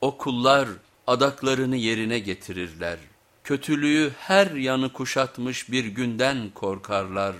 O kullar adaklarını yerine getirirler. Kötülüğü her yanı kuşatmış bir günden korkarlar.